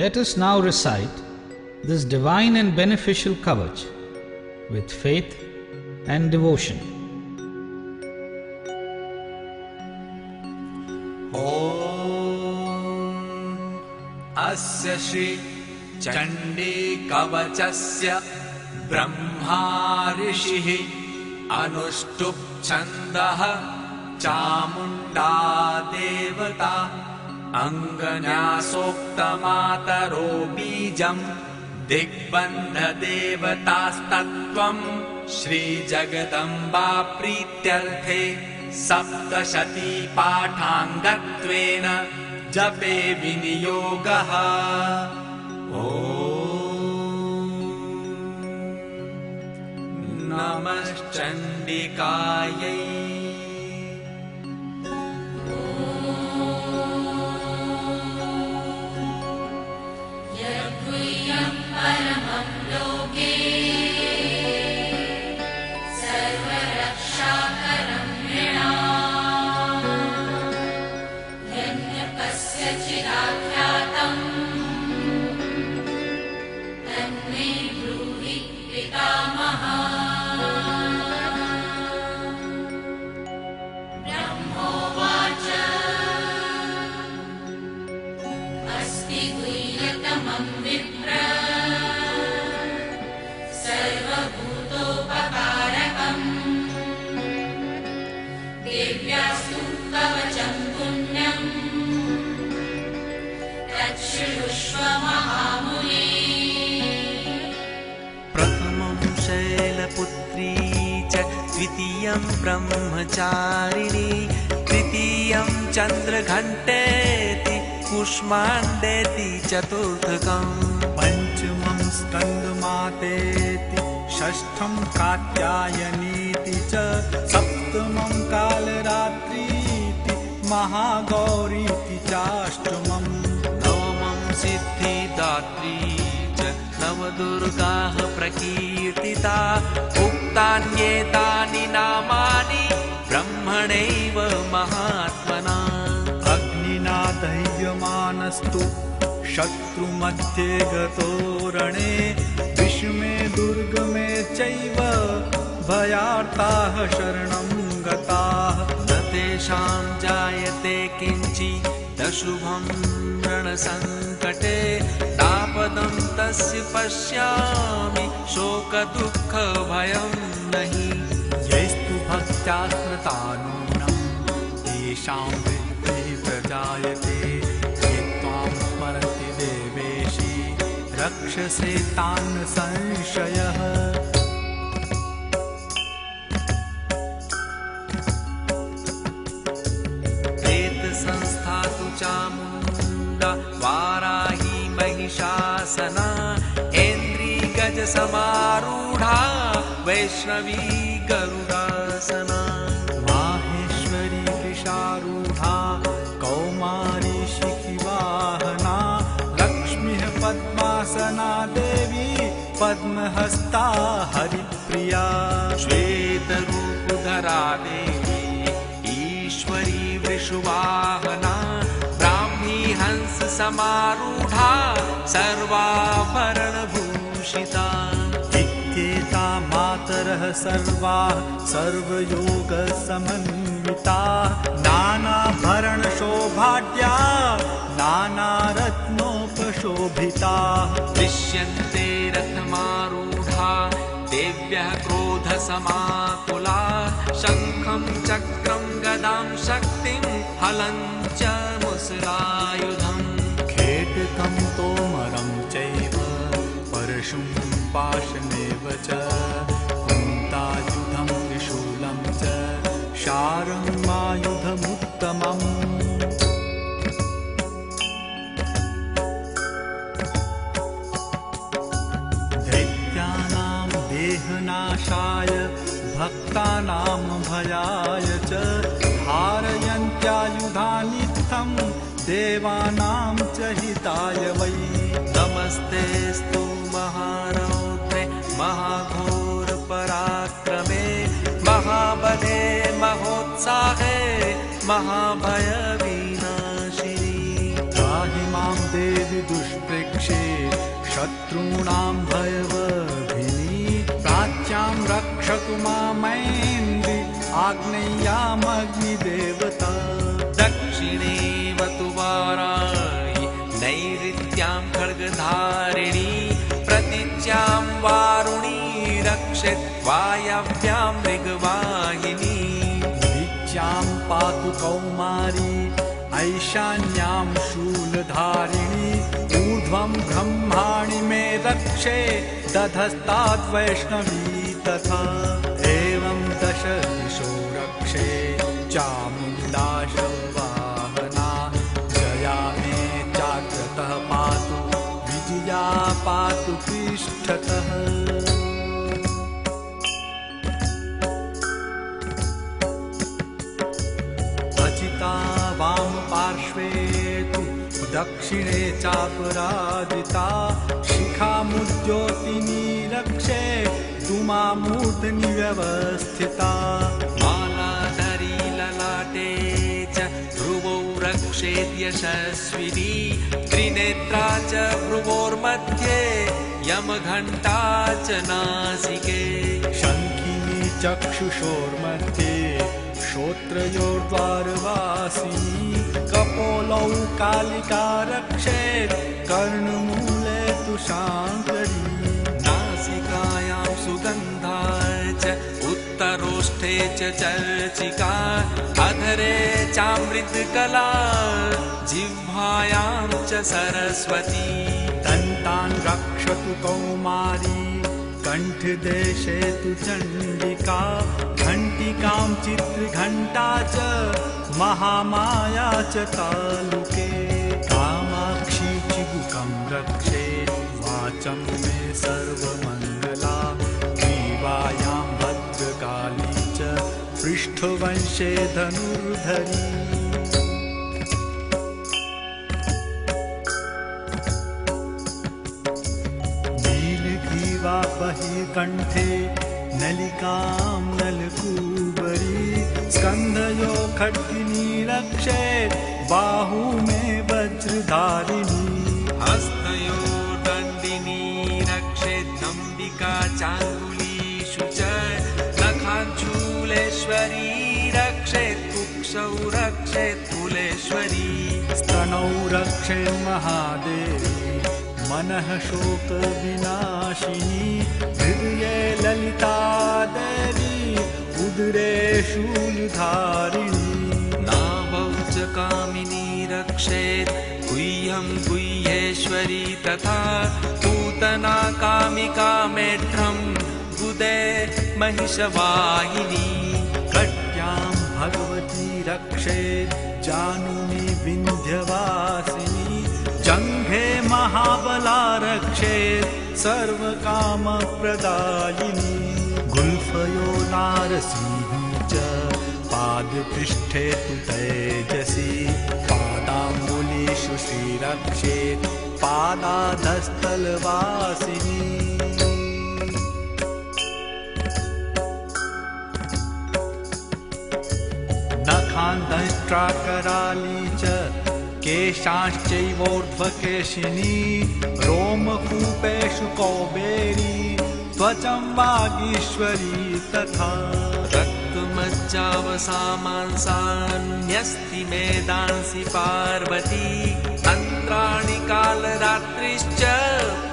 Let us now recite this divine and beneficial kavach with faith and devotion. अस्य श्री चण्डी कवचस्य ब्रह्मा ऋषिः अनुष्टुप् छन्दः चामुण्डा देवता अङ्गन्यासोक्तमातरो बीजम् दिग्बन्धदेवतास्तत्त्वम् श्रीजगदम्बा प्रीत्यर्थे सप्तशती पाठाङ्गत्वेन जपे विनियोगः। ओ नमश्चण्डिकायै द्वितीयं ब्रह्मचारिणी तृतीयं चन्द्रघण्टेति कुष्माण्डेति चतुर्थकम्। पञ्चमं स्कन्दमातेति षष्ठं कात्यायनीति च सप्तमं कालरात्रीति महागौरीति चाष्टमम्। नवमं सिद्धिदात्री च नवदुर्गाः प्रकीर्तिता उक्तान्येतानि नामानि ब्रह्मणैव महात्मना। अग्निना दह्यमानस्तु शत्रुमध्ये गतो रणे। विषमे दुर्गमे चैव भयार्ताः शरणं गताः। न तेषां जायते किञ्चिदशुभं रणसङ्कटे। नापदं तस्य पश्यामि शोकदुःखभयं नहि। यैस्तु भक्त्या स्मृतानूनं तेषां वृत्तिः प्रजायते। त्वां स्मरन्ति देवेशि रक्षसे तान् संशयः। संस्था तु गजसमारूढा वैष्णवी गरुडासना। माहेश्वरी वृषारूढा कौमारी शिखिवाहना। लक्ष्मीः पद्मासना देवी पद्महस्ता हरिप्रिया। श्वेतरूपधरा देवी ईश्वरी वृषुवाहना। ब्राह्मी हंस समारूढा इत्येता मातरः सर्वाः सर्वयोगसमन्विता। नानाभरणशोभाढ्या नानारत्नोपशोभिताः दृश्यन्ते रथमारूढा देव्यः क्रोधसमाकुला। शङ्खं चक्रं गदां शक्तिं हलं च मुसलायुधम् पाशमेव च कुन्तायुधं त्रिशूलं च शारङ्गायुधमुत्तमम् दैत्यानां देहनाशाय भक्तानां भयाय च धारयन्त्यायुधानित्थं देवानां च हिताय वै। नमस्तेऽस्तु महारौद्रे महाघोरपराक्रमे महाबले महोत्साहे महाभयविनाशिनी। त्राहि मां देवि दुष् निष्पृक्षे शत्रूणां भयवभिनी प्राच्यां रक्षतु मामेन्द्रि आग्नेयामग्निदेवता। दक्षिणेव तु वाराणि नैऋत्यां खड्गधारिणी प्रतीच्यां वारुणी रक्षेत् वायव्यां मृगवाहिनी दिच्यां पातु कौमारी ऐशान्यां शूलधारिणी। ऊर्ध्वं ब्रह्माणि मे रक्षे दधस्ताद्वैष्णवी तथा। एवं दश रक्षे चामुण्डाशवाहना जया मे चाग्रतः पातु विजया पातु पृष्ठतः दक्षिणे चापराजिता शिखामुद्योतिनी रक्षे तुमामूर्धनि व्यवस्थिता मालाधरी ललाटे च भ्रुवौ रक्षेत् यशस्विनी त्रिनेत्रा च भ्रुवोर्मध्ये यमघण्टा च नासिके। शङ्खिनी चक्षुषोर्मध्ये श्रोत्रयोर्द्वारवासिनी कपोलौ कालिका रक्षेत् कर्णमूले तु शाङ्करी नासिकायां सुगन्धा च उत्तरोष्ठे च चर्चिका अधरे चामृतकला जिह्वायां च सरस्वती दन्तान् रक्षतु कौमारी कण्ठदेशे तु चण्डिका घण्टिकां चित्रघण्टा च महामाया च तालुके। कामाक्षी चिबुकं रक्षे वाचं मे सर्वमङ्गला ग्रीवायां भद्रकाली च पृष्ठवंशे धनुर्धरी बहिर्कण्ठे नलिकां नलकूबरी स्कन्धयो खड्गिनी रक्षे बाहू मे वज्रधारिणी। हस्तयो दण्डिनी रक्षेदम्बिका चाङ्गुलीषु च नखाञ्चूलेश्वरी रक्षेत् कुक्षौ रक्षेत् कुलेश्वरी। स्तनौ रक्षे महादेवी मनः शोकविनाशिनी। हृदये ललिता देवी उदरे शूलधारिणी। नाभौ च कामिनी रक्षेत् गुह्यं गुह्येश्वरी तथा पूतना कामिका मेढ्रं गुदे महिषवाहिनी। कट्यां भगवती रक्षेत् जानुनि विन्ध्यवासिनी जङ्घे महाबला रक्षेत् सर्वकामप्रदायिनी गुल्फयो नारसिंह च पादपृष्ठे तु तेजसी पादाम्बुलीषु श्रीरक्षेत् पादाधस्थलवासिनी। नखान्तष्ट्राकराली च केशाश्चैवोर्ध्वकेशिनी रोमकूपेषु कौबेरी त्वचं वागीश्वरी तथा। रक्तमज्जावसामांसान्यस्ति मेदांसि पार्वती तन्त्राणि कालरात्रिश्च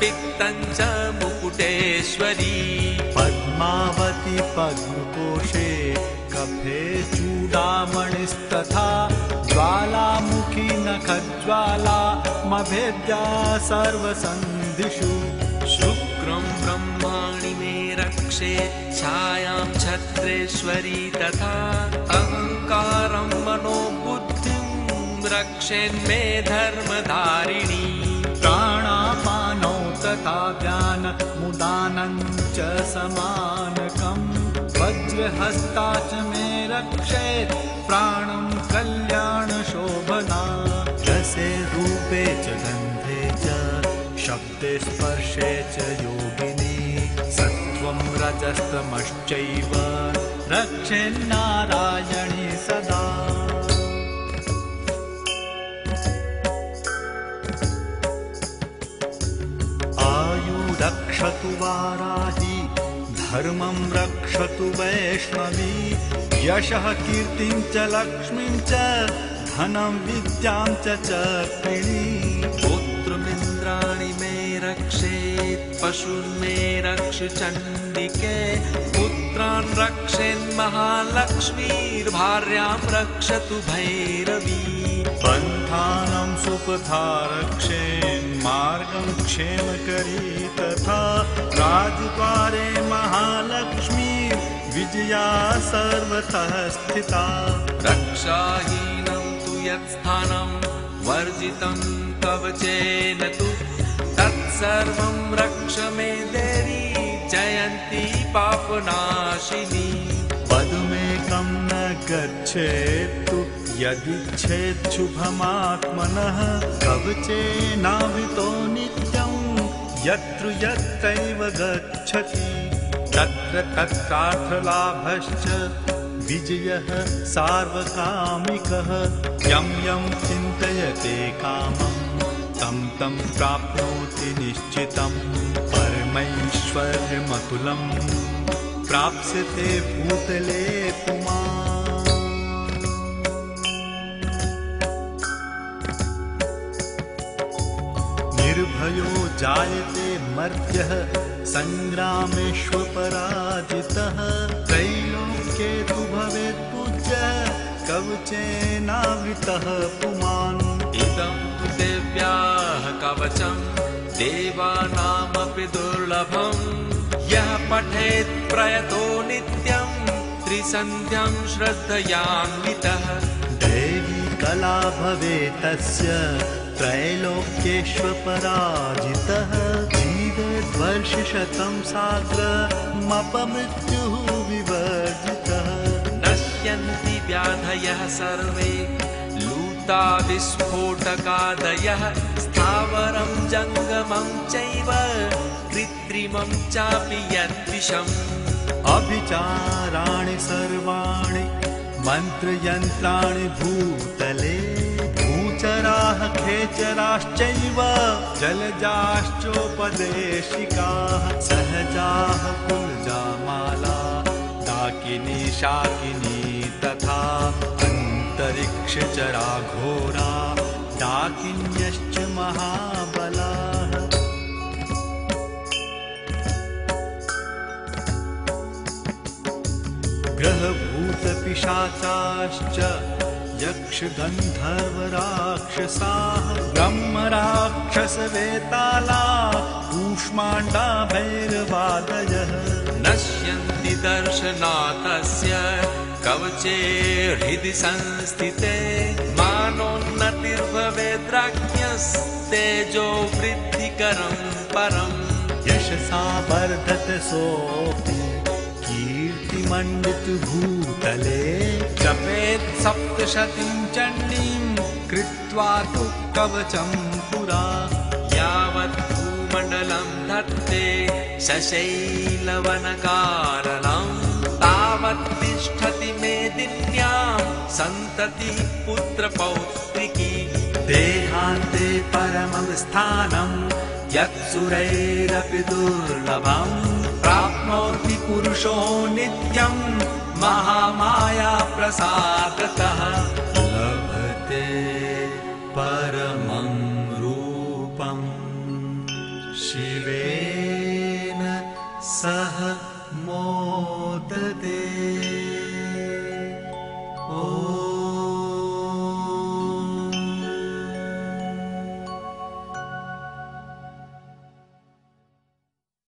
पित्तं च मुकुटेश्वरी। पद्मावती पद्मकोशे कफे चूडामणिस्तथा ज्वालामुखी नखज्वाला मभेद्या सर्वसन्धिषु। शुक्रं ब्रह्माणि मे रक्षे छायां छत्रेश्वरी तथा अहङ्कारं मनोबुद्धिं रक्षेन्मे धर्मधारिणी। प्राणापानौ तथा ध्यानमुदानं च समानकं वज्रहस्ता च मे रक्षेत् प्राणं कल्याणशोभना रसे रूपे च गन्धे च शब्दे स्पर्शे च योगिनी सत्त्वं रजस्तमश्चैव रक्षेन्नारायणी सदा। रक्षतु वाराहि धर्मं रक्षतु वैष्णवी यशः कीर्तिं च लक्ष्मीं च धनं विद्यां च चक्रिणी पुत्रमिन्द्राणि मे पशून् मे रक्ष चण्डिके। पुत्रान् रक्षेन् महालक्ष्मीर्भार्यां रक्षतु भैरवी। पन्थानं सुपथा रक्षेन्मार्गं क्षेमकरी तथा। राजद्वारे महालक्ष्मी विजया सर्वतः स्थिता। रक्षाहीनं तु यत्स्थानं वर्जितं कवचेन तु तत्सर्वं रक्ष मे देवी जयन्ती पापनाशिनी। पदमेकं न गच्छेत्तु यदिच्छेच्छुभमात्मनः कवचेनावृतो नित्यं यत्र यत्रैव गच्छति। तत्र तत्रार्थलाभश्च विजयः सार्वकामिकः यं यं चिन्तयते कामं तं तं प्राप्नोति निश्चितं। परमैश्वर्यमतुलं प्राप्स्यते भूतले पुमान् निर्भयो जायते मर्त्यः सङ्ग्रामेष्वपराजितः। त्रैलोक्ये तु भवेत् पूज्य कवचेनावृतः पुमान्। इदं देव्याः कवचं देवानामपि दुर्लभम् यः पठेत् प्रयतो नित्यं त्रिसन्ध्यं श्रद्धयान्वितः। देवी कला भवेत् तस्य त्रैलोक्येष्वपराजितः। जीवेद्वर्षशतं साग्रमपमृत्युः विवर्जितः नश्यन्ति व्याधयः सर्वे लूतादिस्फोटकादयः स्थावरं जङ्गमं चैव। कृत्रिमं चापि यद्विषम्। अभिचाराणि सर्वाणि मन्त्रयन्त्राणि भूतले। भूचराः खेचराश्चैव। जलजाश्चोपदेशिकाः। सहजाः कुलजामाला डाकिनी शाकिनी तथा अन्तरिक्षचरा घोरा डाकिन्यश्च महाबलाः। ग्रहभूतपिशाचाश्च यक्षगन्धर्वराक्षसाः ब्रह्मराक्षसवेताला कूष्माण्डा भैरवादयः नश्यन्ति दर्शनाथस्य कवचे हृदि संस्थिते मानोन्नतिर्भवेद्राज्ञस्तेजो वृद्धिकरं परम् यशसा वर्धत सोऽपि कीर्तिमण्डितभूतले जपेत् सप्तशतीं चण्डीं कृत्वा तु कवचं पुरा यावत् धत्ते शशैलवनकारणं तावत् तिष्ठति मेदिन्यां सन्ततिः पुत्रपौत्रिकी देहान्ते परमं स्थानं यत्सुरैरपि दुर्लभम् प्राप्नोति पुरुषो नित्यं महामाया प्रसादतः लभते परमं سهى